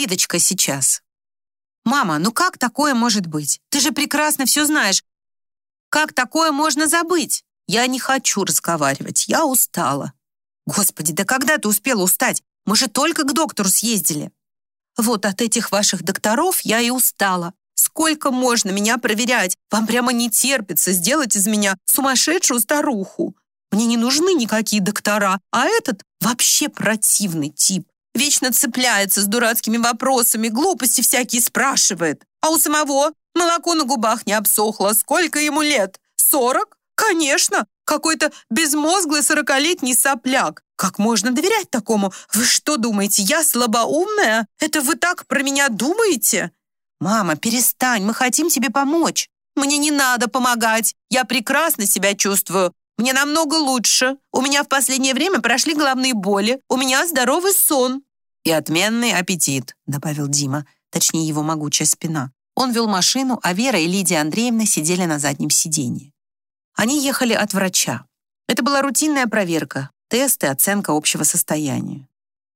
Лидочка сейчас. Мама, ну как такое может быть? Ты же прекрасно все знаешь. Как такое можно забыть? Я не хочу разговаривать, я устала. Господи, да когда ты успела устать? Мы же только к доктору съездили. Вот от этих ваших докторов я и устала. Сколько можно меня проверять? Вам прямо не терпится сделать из меня сумасшедшую старуху. Мне не нужны никакие доктора, а этот вообще противный тип. Вечно цепляется с дурацкими вопросами, глупости всякие спрашивает. А у самого молоко на губах не обсохло. Сколько ему лет? Сорок? Конечно, какой-то безмозглый сорокалетний сопляк. Как можно доверять такому? Вы что думаете, я слабоумная? Это вы так про меня думаете? Мама, перестань, мы хотим тебе помочь. Мне не надо помогать. Я прекрасно себя чувствую. Мне намного лучше. У меня в последнее время прошли головные боли. У меня здоровый сон. И отменный аппетит, добавил Дима, точнее его могучая спина. Он вел машину, а Вера и Лидия Андреевна сидели на заднем сиденье. Они ехали от врача. Это была рутинная проверка, тесты, оценка общего состояния.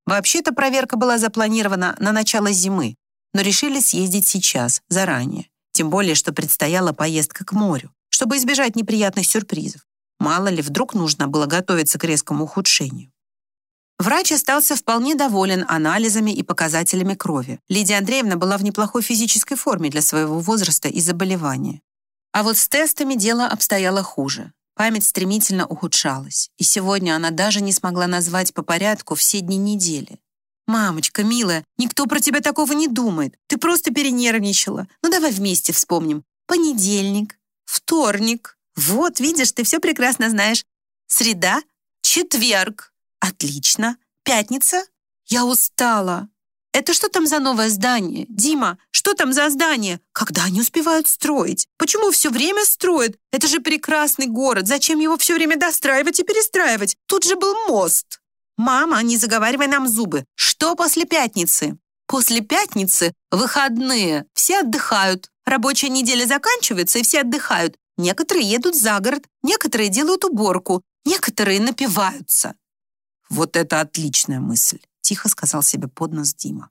Вообще-то проверка была запланирована на начало зимы, но решили съездить сейчас, заранее. Тем более, что предстояла поездка к морю, чтобы избежать неприятных сюрпризов. Мало ли, вдруг нужно было готовиться к резкому ухудшению. Врач остался вполне доволен анализами и показателями крови. Лидия Андреевна была в неплохой физической форме для своего возраста и заболевания. А вот с тестами дело обстояло хуже. Память стремительно ухудшалась, и сегодня она даже не смогла назвать по порядку все дни недели. «Мамочка, милая, никто про тебя такого не думает. Ты просто перенервничала. Ну давай вместе вспомним. Понедельник, вторник, вот, видишь, ты все прекрасно знаешь. Среда, четверг. Отлично. Пятница. Я устала. Это что там за новое здание? Дима, что там за здание? Когда они успевают строить? Почему все время строят? Это же прекрасный город. Зачем его все время достраивать и перестраивать? Тут же был мост. Мама, не заговаривай нам зубы. Что после пятницы? После пятницы выходные. Все отдыхают. Рабочая неделя заканчивается, и все отдыхают. Некоторые едут за город, некоторые делают уборку, некоторые напиваются. Вот это отличная мысль, тихо сказал себе под нос Дима.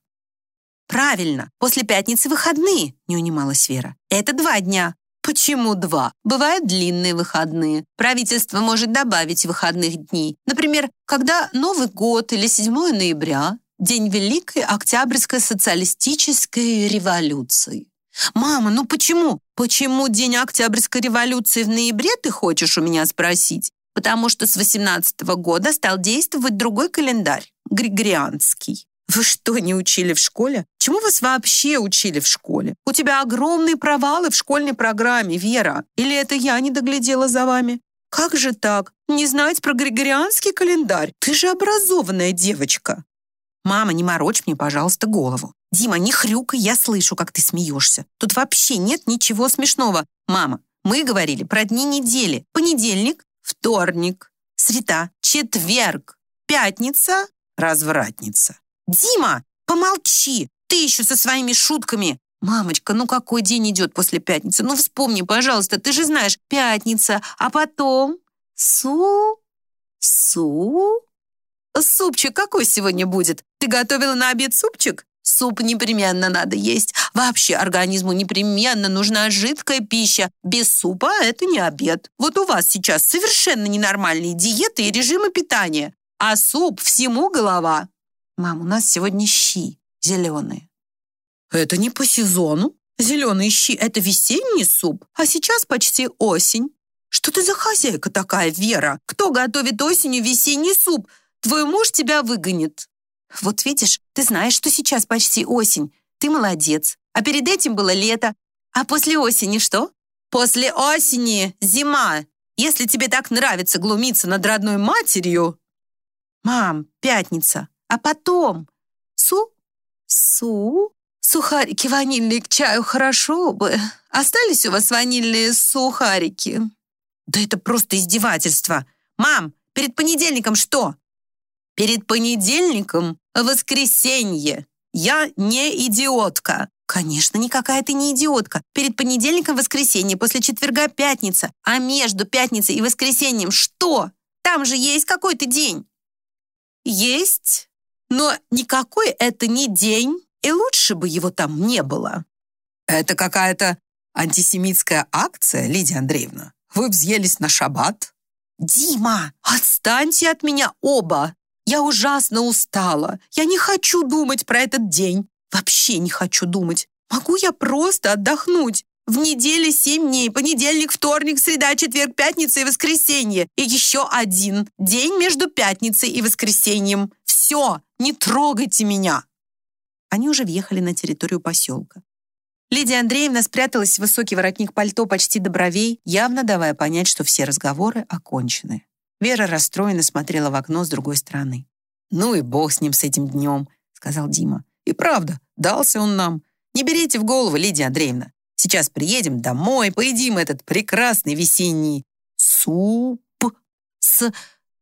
Правильно, после пятницы выходные, не унималась Вера. Это два дня. Почему два? Бывают длинные выходные. Правительство может добавить выходных дней. Например, когда Новый год или 7 ноября, день Великой Октябрьской социалистической революции. «Мама, ну почему? Почему день Октябрьской революции в ноябре, ты хочешь у меня спросить? Потому что с 18 -го года стал действовать другой календарь, Григорианский. Вы что, не учили в школе? Чему вас вообще учили в школе? У тебя огромные провалы в школьной программе, Вера. Или это я не доглядела за вами? Как же так? Не знать про Григорианский календарь? Ты же образованная девочка. Мама, не морочь мне, пожалуйста, голову. Дима, не хрюкай, я слышу, как ты смеешься. Тут вообще нет ничего смешного. Мама, мы говорили про дни недели. Понедельник, вторник, среда, четверг, пятница, развратница. Дима, помолчи, ты еще со своими шутками. Мамочка, ну какой день идет после пятницы? Ну вспомни, пожалуйста, ты же знаешь, пятница, а потом су, су. Супчик какой сегодня будет? Ты готовила на обед супчик? Суп непременно надо есть. Вообще организму непременно нужна жидкая пища. Без супа это не обед. Вот у вас сейчас совершенно ненормальные диеты и режимы питания. А суп всему голова. Мам, у нас сегодня щи зеленые. Это не по сезону. Зеленые щи – это весенний суп, а сейчас почти осень. Что ты за хозяйка такая, Вера? Кто готовит осенью весенний суп? Твой муж тебя выгонит. Вот видишь, ты знаешь, что сейчас почти осень. Ты молодец. А перед этим было лето. А после осени что? После осени зима. Если тебе так нравится глумиться над родной матерью... Мам, пятница. А потом? Су? Су? Сухарики ванильные к чаю хорошо бы. Остались у вас ванильные сухарики? Да это просто издевательство. Мам, перед понедельником что? Перед понедельником воскресенье. Я не идиотка. Конечно, никакая ты не идиотка. Перед понедельником воскресенье, после четверга пятница. А между пятницей и воскресеньем что? Там же есть какой-то день. Есть, но никакой это не день. и лучше бы его там не было». «Это какая-то антисемитская акция, Лидия Андреевна? Вы взъелись на шаббат?» «Дима, отстаньте от меня оба! Я ужасно устала. Я не хочу думать про этот день. Вообще не хочу думать. Могу я просто отдохнуть? В неделе семь дней. Понедельник, вторник, среда, четверг, пятница и воскресенье. И еще один день между пятницей и воскресеньем. Все, не трогайте меня. Они уже въехали на территорию поселка. Лидия Андреевна спряталась в высокий воротник пальто почти до бровей, явно давая понять, что все разговоры окончены. Вера расстроенно смотрела в окно с другой стороны. «Ну и бог с ним, с этим днем», — сказал Дима. «И правда, дался он нам. Не берите в голову, Лидия Андреевна. Сейчас приедем домой, поедим этот прекрасный весенний суп с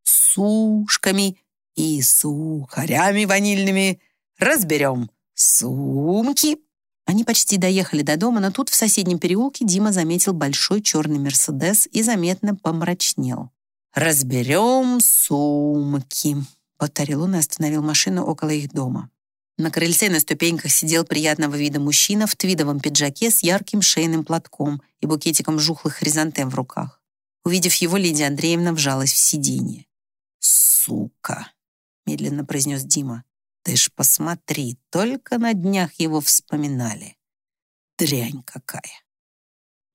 сушками и сухарями ванильными. Разберем сумки». Они почти доехали до дома, но тут в соседнем переулке Дима заметил большой черный «Мерседес» и заметно помрачнел. «Разберем сумки», — повторил он и остановил машину около их дома. На крыльце на ступеньках сидел приятного вида мужчина в твидовом пиджаке с ярким шейным платком и букетиком жухлых хризантем в руках. Увидев его, Лидия Андреевна вжалась в сиденье. «Сука!» — медленно произнес Дима. «Ты ж посмотри, только на днях его вспоминали. Дрянь какая!»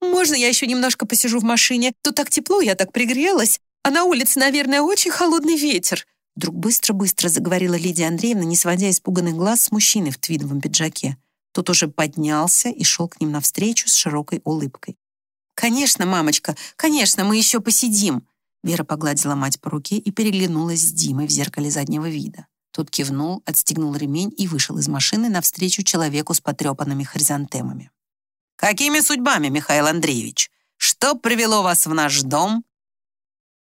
«Можно я еще немножко посижу в машине? Тут так тепло, я так пригрелась, а на улице, наверное, очень холодный ветер», Вдруг быстро-быстро заговорила Лидия Андреевна, не сводя испуганных глаз с мужчины в твидовом пиджаке. Тот уже поднялся и шел к ним навстречу с широкой улыбкой. «Конечно, мамочка, конечно, мы еще посидим!» Вера погладила мать по руке и переглянулась с Димой в зеркале заднего вида. Тот кивнул, отстегнул ремень и вышел из машины навстречу человеку с потрепанными хризантемами. «Какими судьбами, Михаил Андреевич? Что привело вас в наш дом?»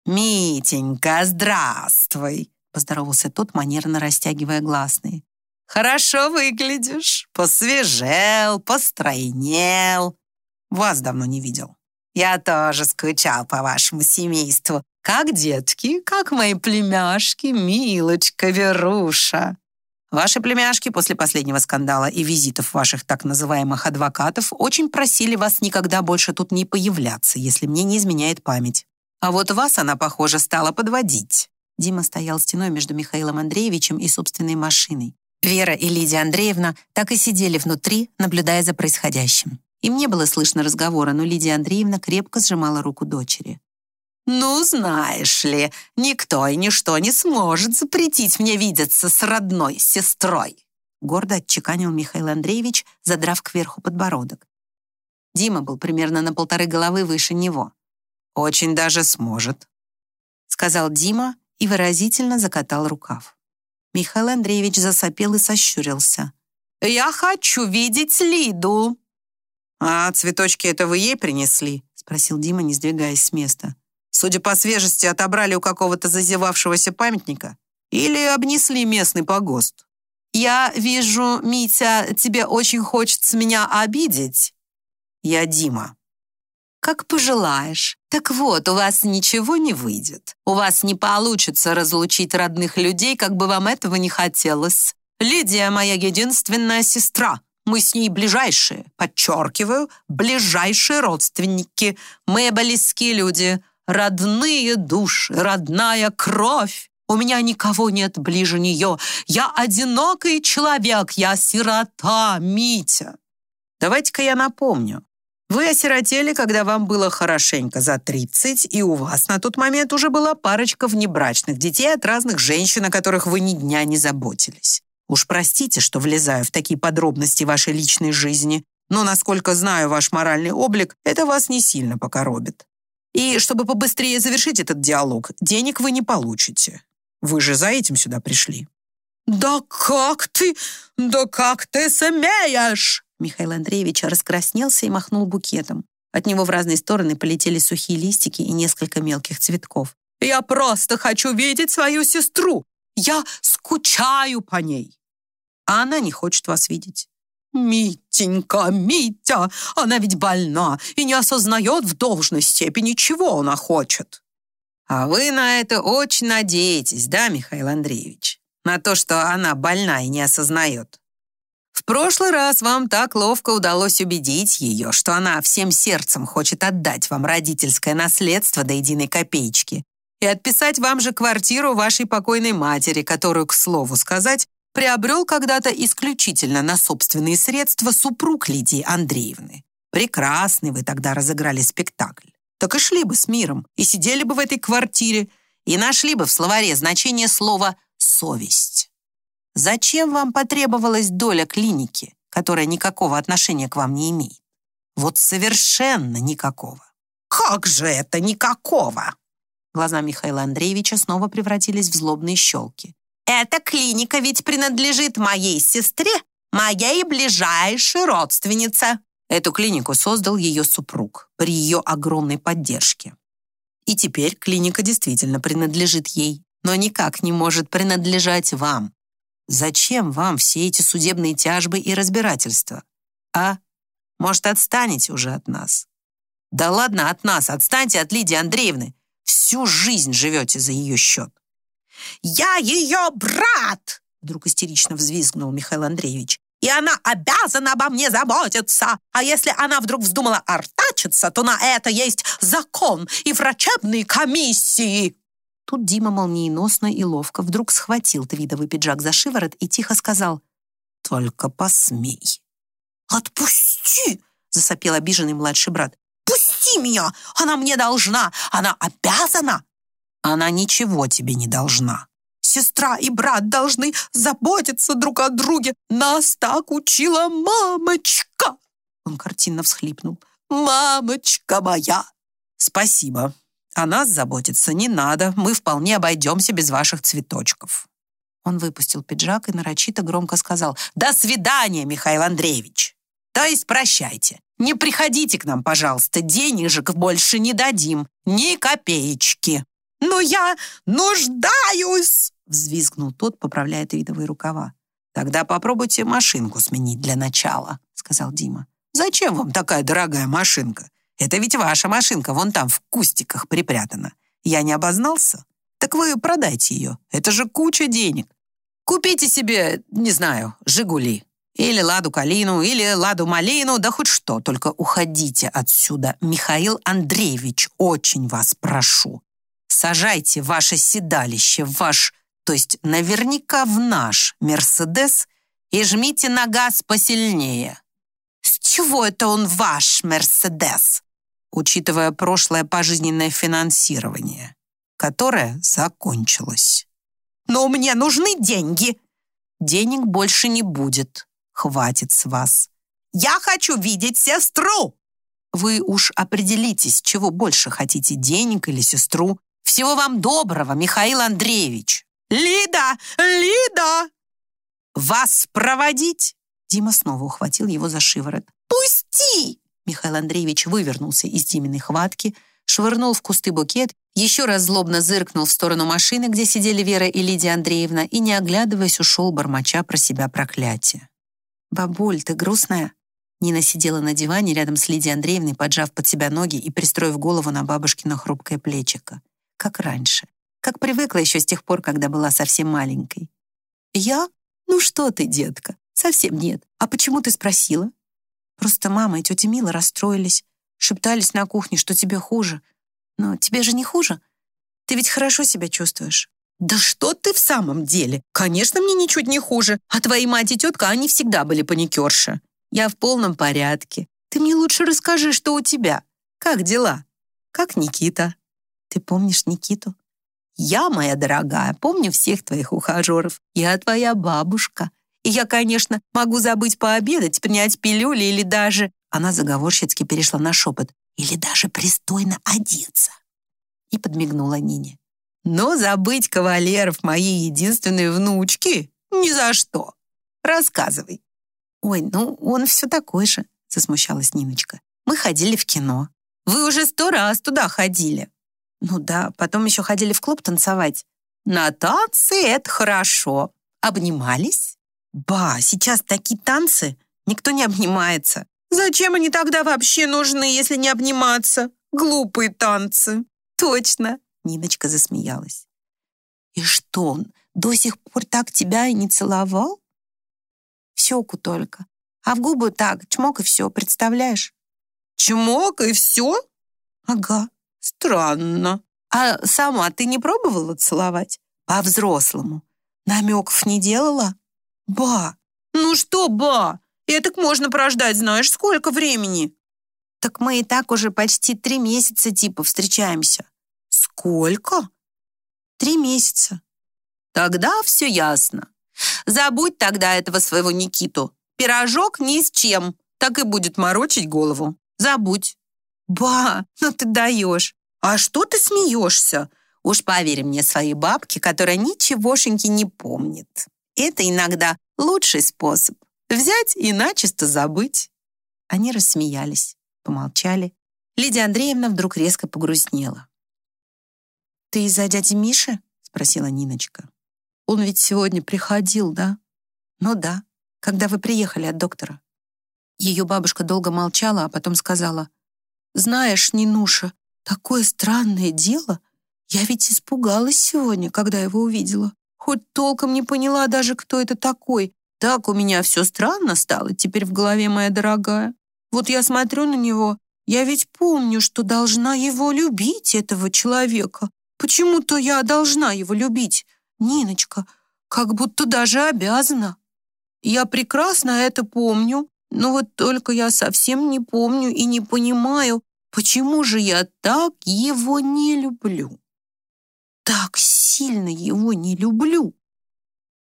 «Митенька, здравствуй!» поздоровался тот, манерно растягивая гласные. «Хорошо выглядишь, посвежел, постройнел. Вас давно не видел. Я тоже скучал по вашему семейству. Как детки, как мои племяшки, Милочка, Веруша. Ваши племяшки после последнего скандала и визитов ваших так называемых адвокатов очень просили вас никогда больше тут не появляться, если мне не изменяет память. А вот вас она, похоже, стала подводить». Дима стоял стеной между Михаилом Андреевичем и собственной машиной. Вера и Лидия Андреевна так и сидели внутри, наблюдая за происходящим. Им не было слышно разговора, но Лидия Андреевна крепко сжимала руку дочери. «Ну, знаешь ли, никто и ничто не сможет запретить мне видеться с родной сестрой», гордо отчеканил Михаил Андреевич, задрав кверху подбородок. Дима был примерно на полторы головы выше него. «Очень даже сможет», — сказал Дима и выразительно закатал рукав. Михаил Андреевич засопел и сощурился. «Я хочу видеть Лиду!» «А цветочки это вы ей принесли?» — спросил Дима, не сдвигаясь с места. «Судя по свежести, отобрали у какого-то зазевавшегося памятника или обнесли местный погост?» «Я вижу, Митя, тебе очень хочется меня обидеть». «Я Дима», как пожелаешь. Так вот, у вас ничего не выйдет. У вас не получится разлучить родных людей, как бы вам этого не хотелось. Лидия моя единственная сестра. Мы с ней ближайшие, подчеркиваю, ближайшие родственники. Мы близкие люди, родные души, родная кровь. У меня никого нет ближе нее. Я одинокий человек, я сирота, Митя. Давайте-ка я напомню. Вы осиротели, когда вам было хорошенько за 30, и у вас на тот момент уже была парочка внебрачных детей от разных женщин, о которых вы ни дня не заботились. Уж простите, что влезаю в такие подробности вашей личной жизни, но, насколько знаю ваш моральный облик, это вас не сильно покоробит. И чтобы побыстрее завершить этот диалог, денег вы не получите. Вы же за этим сюда пришли. «Да как ты? Да как ты смеешь?» Михаил Андреевич раскраснелся и махнул букетом. От него в разные стороны полетели сухие листики и несколько мелких цветков. «Я просто хочу видеть свою сестру! Я скучаю по ней!» А она не хочет вас видеть. «Митенька, Митя, она ведь больна и не осознает в должной степени, чего она хочет». А вы на это очень надеетесь, да, Михаил Андреевич? На то, что она больна и не осознает. Прошлый раз вам так ловко удалось убедить ее, что она всем сердцем хочет отдать вам родительское наследство до единой копеечки и отписать вам же квартиру вашей покойной матери, которую, к слову сказать, приобрел когда-то исключительно на собственные средства супруг Лидии Андреевны. Прекрасный вы тогда разыграли спектакль. Так и шли бы с миром, и сидели бы в этой квартире, и нашли бы в словаре значение слова «совесть». Зачем вам потребовалась доля клиники, которая никакого отношения к вам не имеет? Вот совершенно никакого. Как же это никакого? Глаза Михаила Андреевича снова превратились в злобные щелки. Эта клиника ведь принадлежит моей сестре, моей ближайшей родственнице. Эту клинику создал ее супруг при ее огромной поддержке. И теперь клиника действительно принадлежит ей, но никак не может принадлежать вам. Зачем вам все эти судебные тяжбы и разбирательства? А? Может, отстанете уже от нас? Да ладно от нас, отстаньте от Лидии Андреевны. Всю жизнь живете за ее счет. «Я ее брат!» Вдруг истерично взвизгнул Михаил Андреевич и она обязана обо мне заботиться. А если она вдруг вздумала артачиться, то на это есть закон и врачебные комиссии». Тут Дима молниеносно и ловко вдруг схватил твидовый пиджак за шиворот и тихо сказал «Только посмей». «Отпусти!» — засопел обиженный младший брат. «Пусти меня! Она мне должна! Она обязана!» «Она ничего тебе не должна!» Сестра и брат должны заботиться друг о друге. Нас так учила мамочка!» Он картинно всхлипнул. «Мамочка моя!» «Спасибо. О нас заботиться не надо. Мы вполне обойдемся без ваших цветочков». Он выпустил пиджак и нарочито громко сказал «До свидания, Михаил Андреевич!» «То есть прощайте. Не приходите к нам, пожалуйста. Денежек больше не дадим. Ни копеечки». «Но я нуждаюсь!» взвизгнул тот, поправляя твидовые рукава. «Тогда попробуйте машинку сменить для начала», сказал Дима. «Зачем вам такая дорогая машинка? Это ведь ваша машинка, вон там в кустиках припрятана. Я не обознался? Так вы продайте ее. Это же куча денег. Купите себе, не знаю, «Жигули». Или «Ладу Калину», или «Ладу Малину», да хоть что, только уходите отсюда. Михаил Андреевич, очень вас прошу. Сажайте ваше седалище в ваш то есть наверняка в наш «Мерседес», и жмите на газ посильнее. С чего это он ваш «Мерседес»? Учитывая прошлое пожизненное финансирование, которое закончилось. Но мне нужны деньги. Денег больше не будет. Хватит с вас. Я хочу видеть сестру. Вы уж определитесь, чего больше хотите, денег или сестру. Всего вам доброго, Михаил Андреевич. «Лида! Лида!» «Вас проводить?» Дима снова ухватил его за шиворот. «Пусти!» Михаил Андреевич вывернулся из Диминой хватки, швырнул в кусты букет, еще раз злобно зыркнул в сторону машины, где сидели Вера и Лидия Андреевна, и, не оглядываясь, ушел, бормоча про себя проклятие. «Бабуль, ты грустная?» Нина сидела на диване рядом с Лидией Андреевной, поджав под себя ноги и пристроив голову на бабушкино хрупкое плечико. Как раньше как привыкла еще с тех пор, когда была совсем маленькой. «Я? Ну что ты, детка? Совсем нет. А почему ты спросила?» «Просто мама и тетя Мила расстроились, шептались на кухне, что тебе хуже. Но тебе же не хуже. Ты ведь хорошо себя чувствуешь». «Да что ты в самом деле? Конечно, мне ничуть не хуже. А твои мать и тетка, они всегда были паникерши. Я в полном порядке. Ты мне лучше расскажи, что у тебя. Как дела? Как Никита?» «Ты помнишь Никиту?» Я, моя дорогая, помню всех твоих ухажеров. Я твоя бабушка. И я, конечно, могу забыть пообедать, принять пилюли или даже...» Она заговорщицки перешла на шепот. «Или даже пристойно одеться». И подмигнула Нине. «Но забыть кавалеров моей единственной внучки ни за что. Рассказывай». «Ой, ну он все такой же», засмущалась Ниночка. «Мы ходили в кино. Вы уже сто раз туда ходили. Ну да, потом еще ходили в клуб танцевать. На танцы это хорошо. Обнимались? Ба, сейчас такие танцы. Никто не обнимается. Зачем они тогда вообще нужны, если не обниматься? Глупые танцы. Точно. Ниночка засмеялась. И что он до сих пор так тебя и не целовал? щеку только. А в губы так, чмок и все, представляешь? Чмок и все? Ага. Странно. А сама ты не пробовала целовать? По-взрослому. Намеков не делала? Ба! Ну что, ба? Этак можно прождать знаешь сколько времени? Так мы и так уже почти три месяца типа встречаемся. Сколько? Три месяца. Тогда все ясно. Забудь тогда этого своего Никиту. Пирожок ни с чем. Так и будет морочить голову. Забудь. Ба, ну ты даешь. А что ты смеешься? Уж поверь мне, своей бабке, которая ничегошеньки не помнит. Это иногда лучший способ. Взять и начисто забыть. Они рассмеялись, помолчали. Лидия Андреевна вдруг резко погрустнела. «Ты из-за дяди Миши?» — спросила Ниночка. «Он ведь сегодня приходил, да?» «Ну да, когда вы приехали от доктора». Ее бабушка долго молчала, а потом сказала, «Знаешь, Нинуша, такое странное дело. Я ведь испугалась сегодня, когда его увидела. Хоть толком не поняла даже, кто это такой. Так у меня все странно стало теперь в голове, моя дорогая. Вот я смотрю на него, я ведь помню, что должна его любить, этого человека. Почему-то я должна его любить, Ниночка, как будто даже обязана. Я прекрасно это помню, но вот только я совсем не помню и не понимаю, почему же я так его не люблю. Так сильно его не люблю.